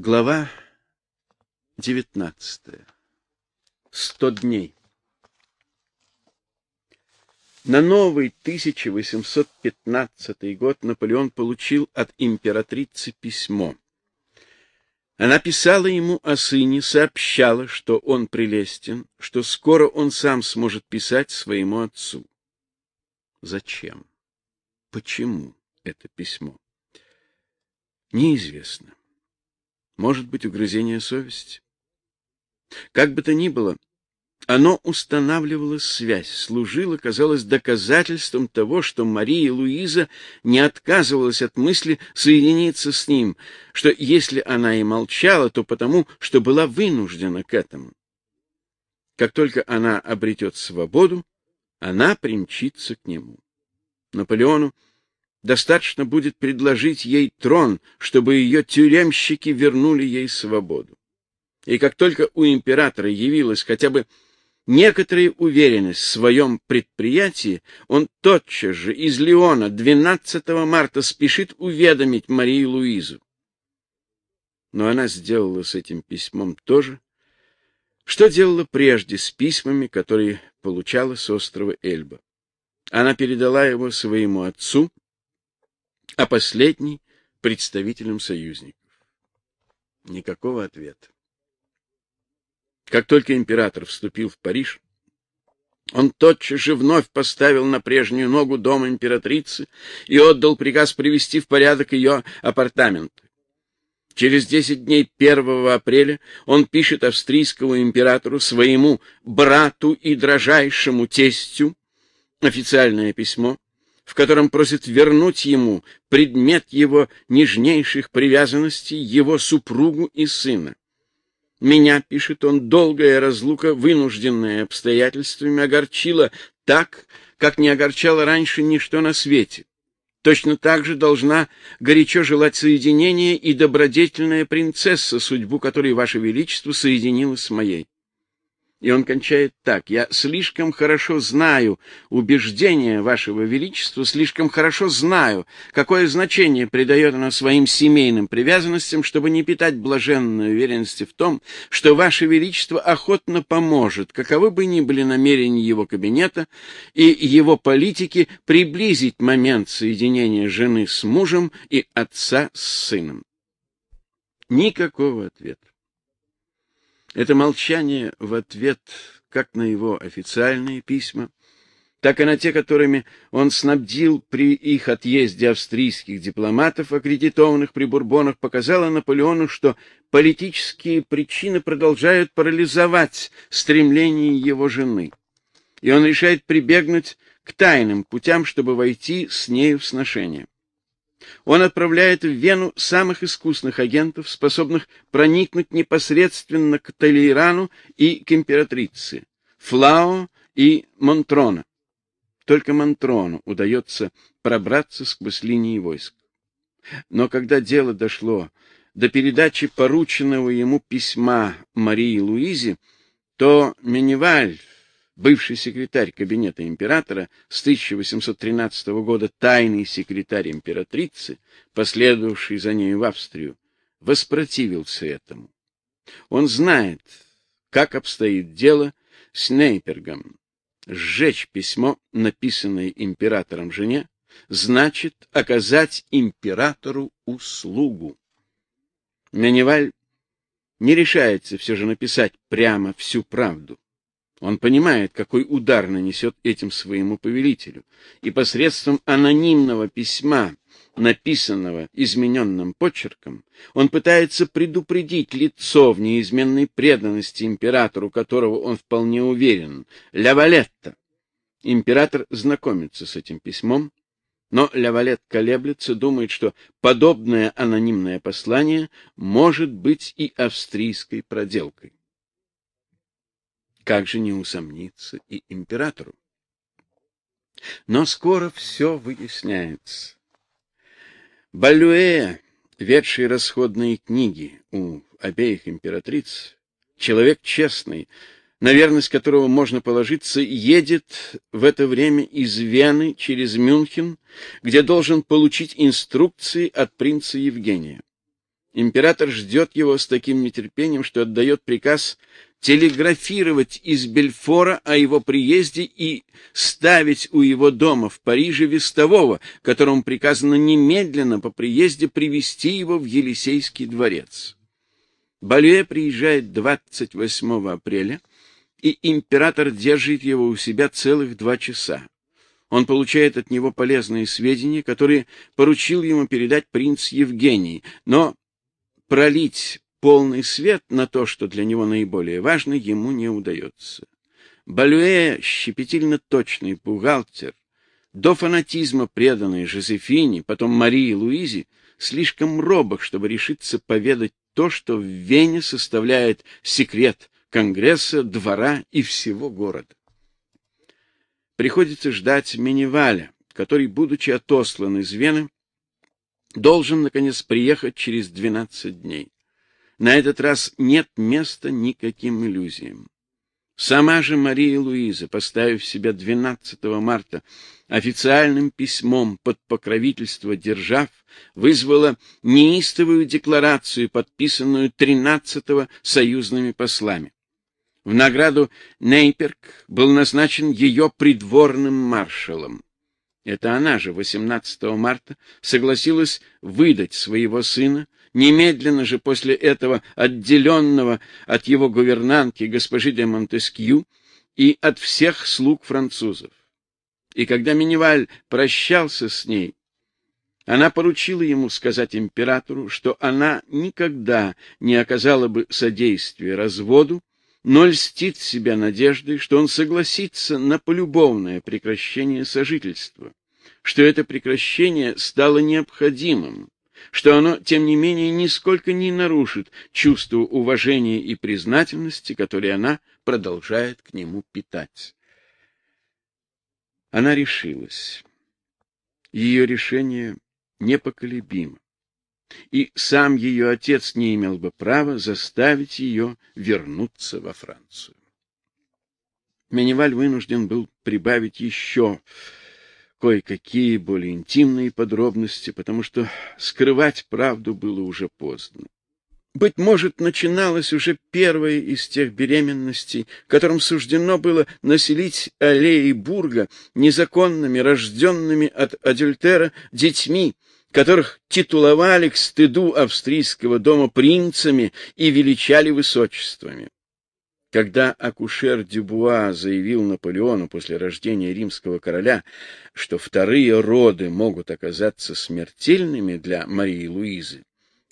Глава 19. Сто дней. На новый 1815 год Наполеон получил от императрицы письмо. Она писала ему о сыне, сообщала, что он прелестен, что скоро он сам сможет писать своему отцу. Зачем? Почему это письмо? Неизвестно. Может быть, угрызение совести. Как бы то ни было, оно устанавливало связь, служило, казалось, доказательством того, что Мария Луиза не отказывалась от мысли соединиться с ним, что если она и молчала, то потому, что была вынуждена к этому. Как только она обретет свободу, она примчится к нему. Наполеону Достаточно будет предложить ей трон, чтобы ее тюремщики вернули ей свободу. И как только у императора явилась хотя бы некоторая уверенность в своем предприятии, он тотчас же из Леона 12 марта спешит уведомить Марию Луизу. Но она сделала с этим письмом то же, что делала прежде с письмами, которые получала с острова Эльба. Она передала его своему отцу, а последний — представителем союзников. Никакого ответа. Как только император вступил в Париж, он тотчас же вновь поставил на прежнюю ногу дом императрицы и отдал приказ привести в порядок ее апартаменты. Через десять дней 1 апреля он пишет австрийскому императору, своему брату и дрожайшему тестю, официальное письмо, в котором просит вернуть ему предмет его нежнейших привязанностей, его супругу и сына. Меня, пишет он, долгая разлука, вынужденная обстоятельствами, огорчила так, как не огорчала раньше ничто на свете. Точно так же должна горячо желать соединения и добродетельная принцесса, судьбу которой Ваше Величество соединило с моей. И он кончает так. «Я слишком хорошо знаю убеждения Вашего Величества, слишком хорошо знаю, какое значение придает оно своим семейным привязанностям, чтобы не питать блаженной уверенности в том, что Ваше Величество охотно поможет, каковы бы ни были намерения его кабинета и его политики, приблизить момент соединения жены с мужем и отца с сыном». Никакого ответа. Это молчание в ответ как на его официальные письма, так и на те, которыми он снабдил при их отъезде австрийских дипломатов, аккредитованных при Бурбонах, показало Наполеону, что политические причины продолжают парализовать стремление его жены. И он решает прибегнуть к тайным путям, чтобы войти с нею в сношение. Он отправляет в Вену самых искусных агентов, способных проникнуть непосредственно к Толейрану и к императрице, Флао и Монтрона. Только Монтрону удается пробраться сквозь линии войск. Но когда дело дошло до передачи порученного ему письма Марии Луизе, то Меневаль бывший секретарь кабинета императора, с 1813 года тайный секретарь императрицы, последовавший за ней в Австрию, воспротивился этому. Он знает, как обстоит дело с Нейпергом. Сжечь письмо, написанное императором жене, значит оказать императору услугу. Меневаль не решается все же написать прямо всю правду. Он понимает, какой удар нанесет этим своему повелителю, и посредством анонимного письма, написанного измененным почерком, он пытается предупредить лицо в неизменной преданности императору, которого он вполне уверен, Лавалетта. Император знакомится с этим письмом, но Лавалет колеблется, думает, что подобное анонимное послание может быть и австрийской проделкой. Как же не усомниться и императору? Но скоро все выясняется. Балюэ, ведший расходные книги у обеих императриц, человек честный, на верность которого можно положиться, едет в это время из Вены через Мюнхен, где должен получить инструкции от принца Евгения. Император ждет его с таким нетерпением, что отдает приказ телеграфировать из Бельфора о его приезде и ставить у его дома в Париже вестового, которому приказано немедленно по приезде привести его в Елисейский дворец. Балюэ приезжает 28 апреля, и император держит его у себя целых два часа. Он получает от него полезные сведения, которые поручил ему передать принц Евгений, но пролить полный свет на то, что для него наиболее важно, ему не удается. Балюэ, щепетильно точный бухгалтер, до фанатизма преданный Жозефине, потом Марии Луизе, слишком робок, чтобы решиться поведать то, что в Вене составляет секрет Конгресса, двора и всего города. Приходится ждать Миниваля, который, будучи отослан из Вены, должен, наконец, приехать через 12 дней. На этот раз нет места никаким иллюзиям. Сама же Мария Луиза, поставив себя 12 марта официальным письмом под покровительство держав, вызвала неистовую декларацию, подписанную 13-го союзными послами. В награду Нейперк был назначен ее придворным маршалом. Это она же 18 марта согласилась выдать своего сына, немедленно же после этого отделенного от его гувернантки госпожи де Монтескью и от всех слуг французов. И когда Миниваль прощался с ней, она поручила ему сказать императору, что она никогда не оказала бы содействия разводу, но льстит себя надеждой, что он согласится на полюбовное прекращение сожительства что это прекращение стало необходимым, что оно, тем не менее, нисколько не нарушит чувство уважения и признательности, которые она продолжает к нему питать. Она решилась. Ее решение непоколебимо. И сам ее отец не имел бы права заставить ее вернуться во Францию. Меневаль вынужден был прибавить еще кое-какие более интимные подробности, потому что скрывать правду было уже поздно. Быть может, начиналась уже первая из тех беременностей, которым суждено было населить аллеи Бурга незаконными, рожденными от адюльтера детьми, которых титуловали к стыду австрийского дома принцами и величали высочествами. Когда акушер Дюбуа заявил Наполеону после рождения римского короля, что вторые роды могут оказаться смертельными для Марии Луизы,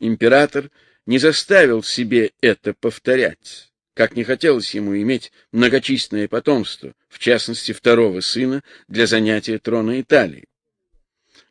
император не заставил себе это повторять, как не хотелось ему иметь многочисленное потомство, в частности второго сына для занятия трона Италии.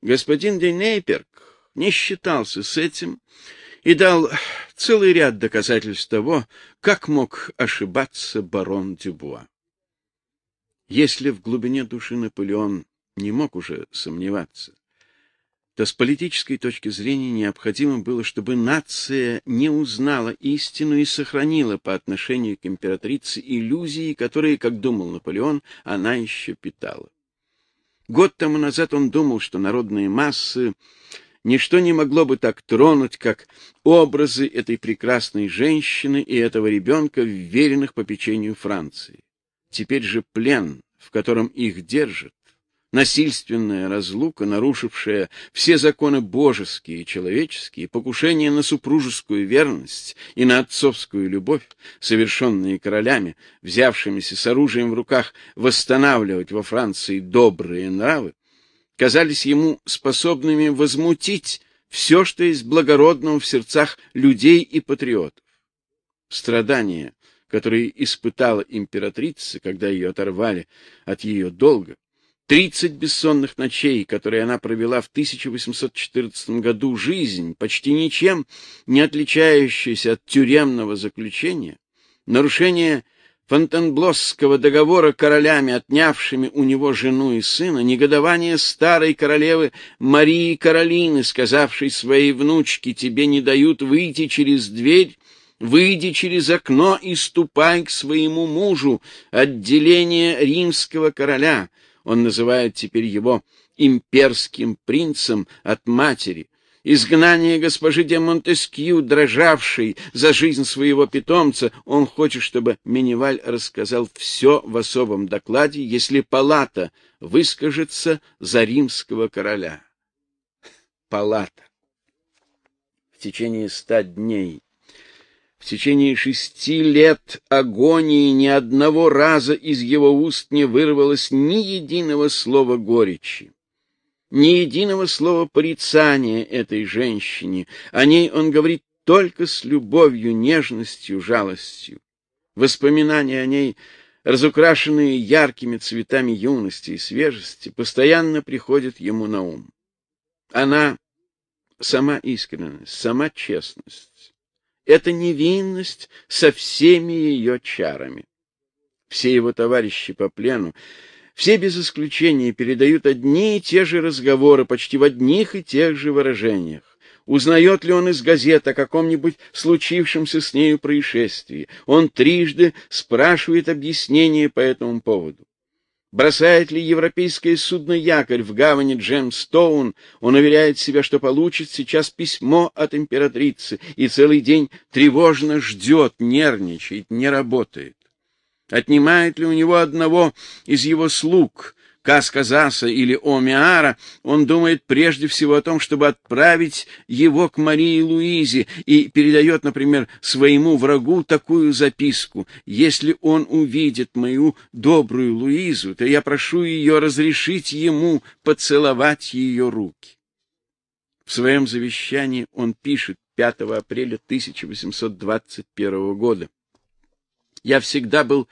Господин де Нейперк не считался с этим и дал целый ряд доказательств того, как мог ошибаться барон Дюбуа. Если в глубине души Наполеон не мог уже сомневаться, то с политической точки зрения необходимо было, чтобы нация не узнала истину и сохранила по отношению к императрице иллюзии, которые, как думал Наполеон, она еще питала. Год тому назад он думал, что народные массы ничто не могло бы так тронуть, как образы этой прекрасной женщины и этого ребенка, вверенных по печенью Франции. Теперь же плен, в котором их держат, насильственная разлука, нарушившая все законы божеские и человеческие, покушение на супружескую верность и на отцовскую любовь, совершенные королями, взявшимися с оружием в руках восстанавливать во Франции добрые нравы, казались ему способными возмутить все, что есть благородного в сердцах людей и патриотов. Страдания, которые испытала императрица, когда ее оторвали от ее долга, тридцать бессонных ночей, которые она провела в 1814 году, жизнь, почти ничем не отличающаяся от тюремного заключения, нарушение Фонтенблосского договора королями, отнявшими у него жену и сына, негодование старой королевы Марии Каролины, сказавшей своей внучке, тебе не дают выйти через дверь, выйди через окно и ступай к своему мужу, отделение римского короля. Он называет теперь его имперским принцем от матери, изгнание госпожи де Монтескью, дрожавшей за жизнь своего питомца, он хочет, чтобы Меневаль рассказал все в особом докладе, если палата выскажется за римского короля. Палата. В течение ста дней в течение шести лет агонии ни одного раза из его уст не вырвалось ни единого слова горечи ни единого слова порицания этой женщине. О ней он говорит только с любовью, нежностью, жалостью. Воспоминания о ней, разукрашенные яркими цветами юности и свежести, постоянно приходят ему на ум. Она сама искренность, сама честность. Это невинность со всеми ее чарами. Все его товарищи по плену все без исключения передают одни и те же разговоры, почти в одних и тех же выражениях. Узнает ли он из газет о каком-нибудь случившемся с нею происшествии? Он трижды спрашивает объяснение по этому поводу. Бросает ли европейское судно якорь в гавани Джемстоун, он уверяет себя, что получит сейчас письмо от императрицы, и целый день тревожно ждет, нервничает, не работает. Отнимает ли у него одного из его слуг, Касказаса или Омиара, он думает прежде всего о том, чтобы отправить его к Марии Луизе и передает, например, своему врагу такую записку. «Если он увидит мою добрую Луизу, то я прошу ее разрешить ему поцеловать ее руки». В своем завещании он пишет 5 апреля 1821 года. Я всегда был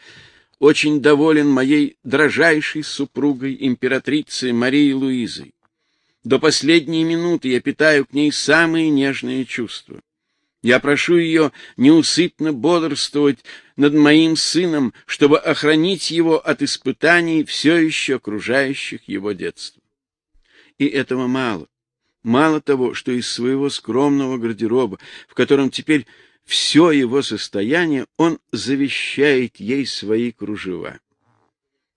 очень доволен моей дрожайшей супругой, императрицей Марией Луизой. До последней минуты я питаю к ней самые нежные чувства. Я прошу ее неусыпно бодрствовать над моим сыном, чтобы охранить его от испытаний, все еще окружающих его детства. И этого мало. Мало того, что из своего скромного гардероба, в котором теперь все его состояние, он завещает ей свои кружева.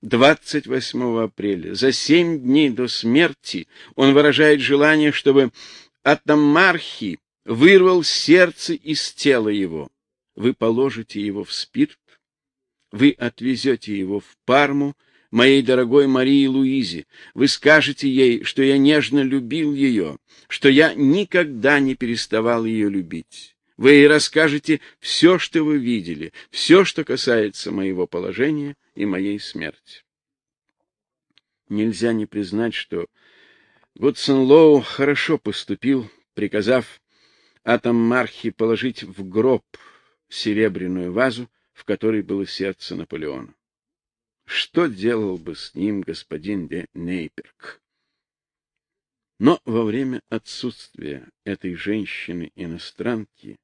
28 апреля, за семь дней до смерти, он выражает желание, чтобы Атамархи вырвал сердце из тела его. Вы положите его в спирт, вы отвезете его в Парму, моей дорогой Марии Луизе. Вы скажете ей, что я нежно любил ее, что я никогда не переставал ее любить. Вы ей расскажете все, что вы видели, все, что касается моего положения и моей смерти. Нельзя не признать, что Гудсон Лоу хорошо поступил, приказав Атоммархи положить в гроб серебряную вазу, в которой было сердце Наполеона. Что делал бы с ним господин де Нейперк? Но во время отсутствия этой женщины-иностранки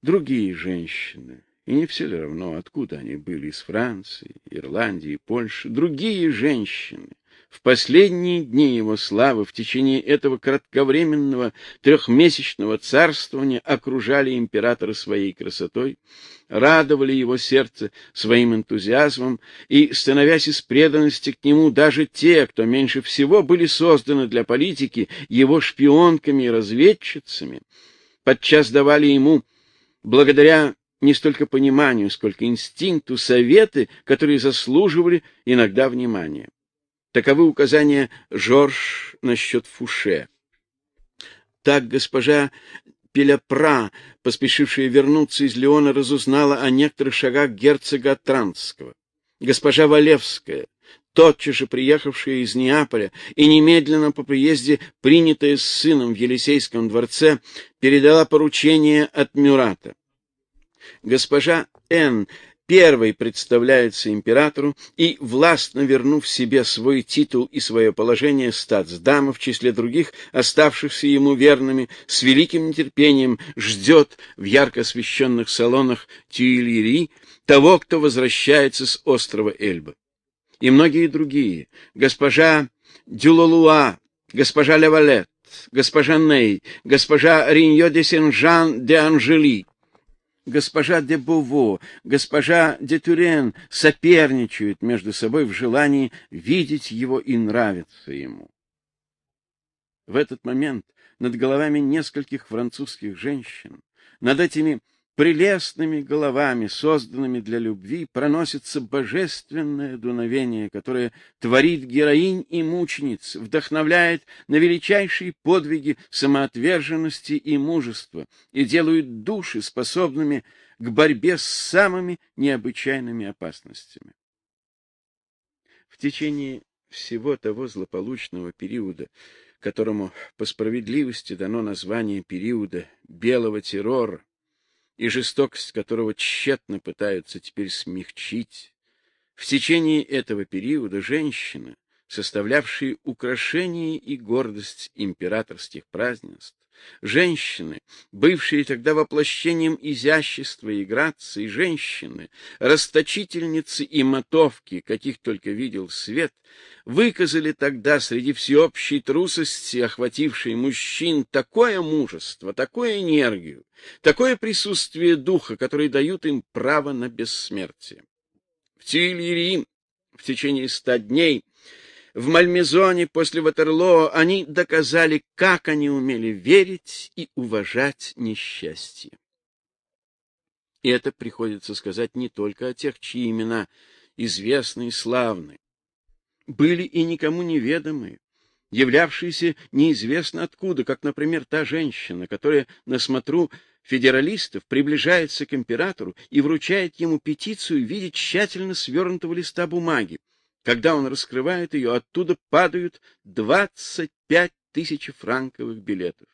другие женщины, и не все равно, откуда они были, из Франции, Ирландии, Польши, другие женщины, в последние дни его славы, в течение этого кратковременного трехмесячного царствования окружали императора своей красотой, радовали его сердце своим энтузиазмом, и, становясь из преданности к нему, даже те, кто меньше всего были созданы для политики, его шпионками и разведчицами, подчас давали ему благодаря не столько пониманию, сколько инстинкту, советы, которые заслуживали иногда внимания. Таковы указания Жорж насчет Фуше. Так госпожа Пеляпра, поспешившая вернуться из Леона, разузнала о некоторых шагах герцога Транского. Госпожа Валевская, тотчас же приехавшая из Неаполя и немедленно по приезде принятая с сыном в Елисейском дворце, передала поручение от Мюрата. Госпожа Н. первой представляется императору и, властно вернув себе свой титул и свое положение статсдама в числе других, оставшихся ему верными, с великим нетерпением ждет в ярко освещенных салонах Тюильри того, кто возвращается с острова Эльба. И многие другие, госпожа Дюлолуа, госпожа Левалет, госпожа Ней, госпожа Риньо де Сен-Жан де Анжели, госпожа де Бово, госпожа де Тюрен соперничают между собой в желании видеть его и нравиться ему. В этот момент над головами нескольких французских женщин, над этими прелестными головами, созданными для любви, проносится божественное дуновение, которое творит героинь и мучениц, вдохновляет на величайшие подвиги самоотверженности и мужества и делает души способными к борьбе с самыми необычайными опасностями. В течение всего того злополучного периода, которому по справедливости дано название периода белого террора, и жестокость которого тщетно пытаются теперь смягчить. В течение этого периода женщины, составлявшие украшение и гордость императорских празднеств, Женщины, бывшие тогда воплощением изящества и грации, женщины, расточительницы и мотовки, каких только видел свет, выказали тогда среди всеобщей трусости, охватившей мужчин, такое мужество, такую энергию, такое присутствие духа, которые дают им право на бессмертие. В Тюильри в течение ста дней в Мальмезоне после Ватерлоо они доказали, как они умели верить и уважать несчастье. И это приходится сказать не только о тех, чьи имена известны и славны. Были и никому неведомые, являвшиеся неизвестно откуда, как, например, та женщина, которая на смотру федералистов приближается к императору и вручает ему петицию в виде тщательно свернутого листа бумаги. Когда он раскрывает ее, оттуда падают 25 тысяч франковых билетов.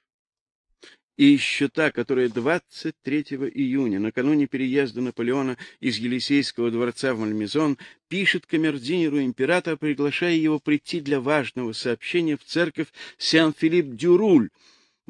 И еще та, которая 23 июня, накануне переезда Наполеона из Елисейского дворца в Мальмезон, пишет камердинеру императора, приглашая его прийти для важного сообщения в церковь Сен-Филипп-Дюруль,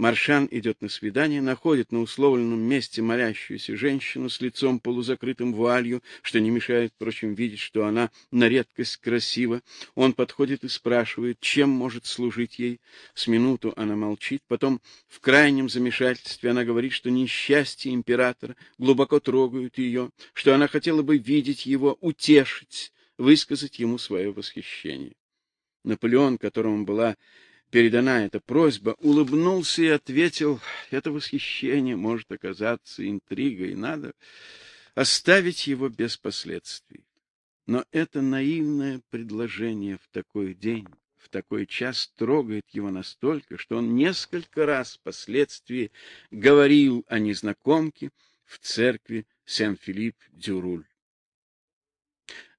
Маршан идет на свидание, находит на условленном месте молящуюся женщину с лицом полузакрытым вуалью, что не мешает, впрочем, видеть, что она на редкость красива. Он подходит и спрашивает, чем может служить ей. С минуту она молчит, потом в крайнем замешательстве она говорит, что несчастье императора глубоко трогают ее, что она хотела бы видеть его, утешить, высказать ему свое восхищение. Наполеон, которому была передана эта просьба, улыбнулся и ответил, это восхищение может оказаться интригой, надо оставить его без последствий. Но это наивное предложение в такой день, в такой час трогает его настолько, что он несколько раз впоследствии говорил о незнакомке в церкви Сен-Филипп-Дюруль.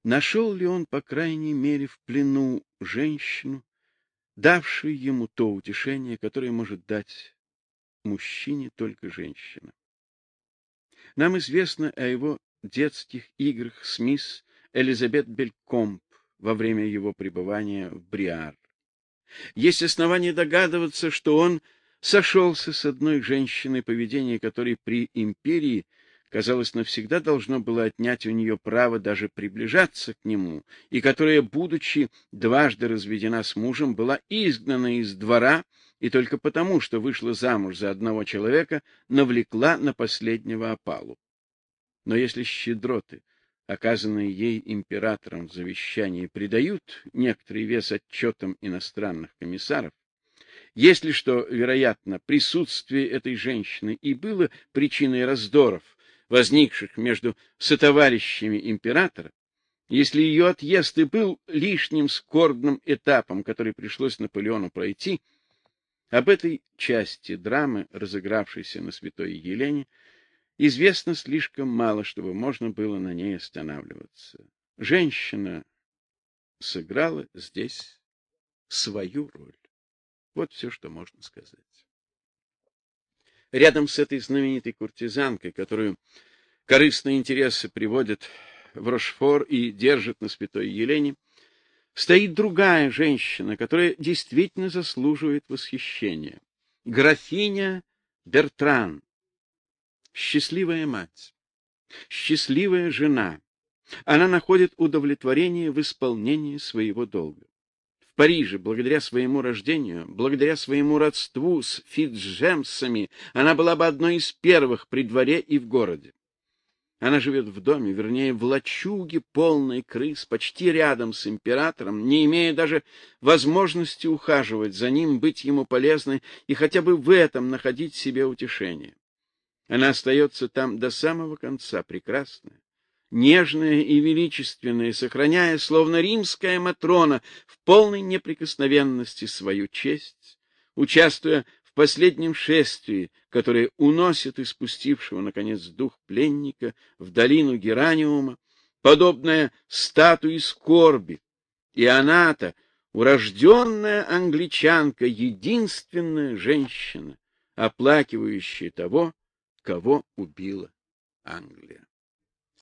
Нашел ли он, по крайней мере, в плену женщину, давший ему то утешение, которое может дать мужчине только женщина. Нам известно о его детских играх с мисс Элизабет Белькомп во время его пребывания в Бриар. Есть основания догадываться, что он сошелся с одной женщиной, поведение которой при империи – казалось, навсегда должно было отнять у нее право даже приближаться к нему, и которая, будучи дважды разведена с мужем, была изгнана из двора и только потому, что вышла замуж за одного человека, навлекла на последнего опалу. Но если щедроты, оказанные ей императором в завещании, придают некоторый вес отчетам иностранных комиссаров, если что, вероятно, присутствие этой женщины и было причиной раздоров, возникших между сотоварищами императора, если ее отъезд и был лишним скорбным этапом, который пришлось Наполеону пройти, об этой части драмы, разыгравшейся на Святой Елене, известно слишком мало, чтобы можно было на ней останавливаться. Женщина сыграла здесь свою роль. Вот все, что можно сказать. Рядом с этой знаменитой куртизанкой, которую корыстные интересы приводят в Рошфор и держат на святой Елене, стоит другая женщина, которая действительно заслуживает восхищения. Графиня Бертран. Счастливая мать, счастливая жена. Она находит удовлетворение в исполнении своего долга. В Париже, благодаря своему рождению, благодаря своему родству с Фитджемсами, она была бы одной из первых при дворе и в городе. Она живет в доме, вернее, в лачуге, полной крыс, почти рядом с императором, не имея даже возможности ухаживать за ним, быть ему полезной и хотя бы в этом находить себе утешение. Она остается там до самого конца, прекрасная, нежная и величественная, сохраняя, словно римская матрона, в полной неприкосновенности свою честь, участвуя в последнем шествии, которое уносит испустившего, наконец, дух пленника в долину Гераниума, подобная статуе скорби. И она-то, урожденная англичанка, единственная женщина, оплакивающая того, кого убила Англия.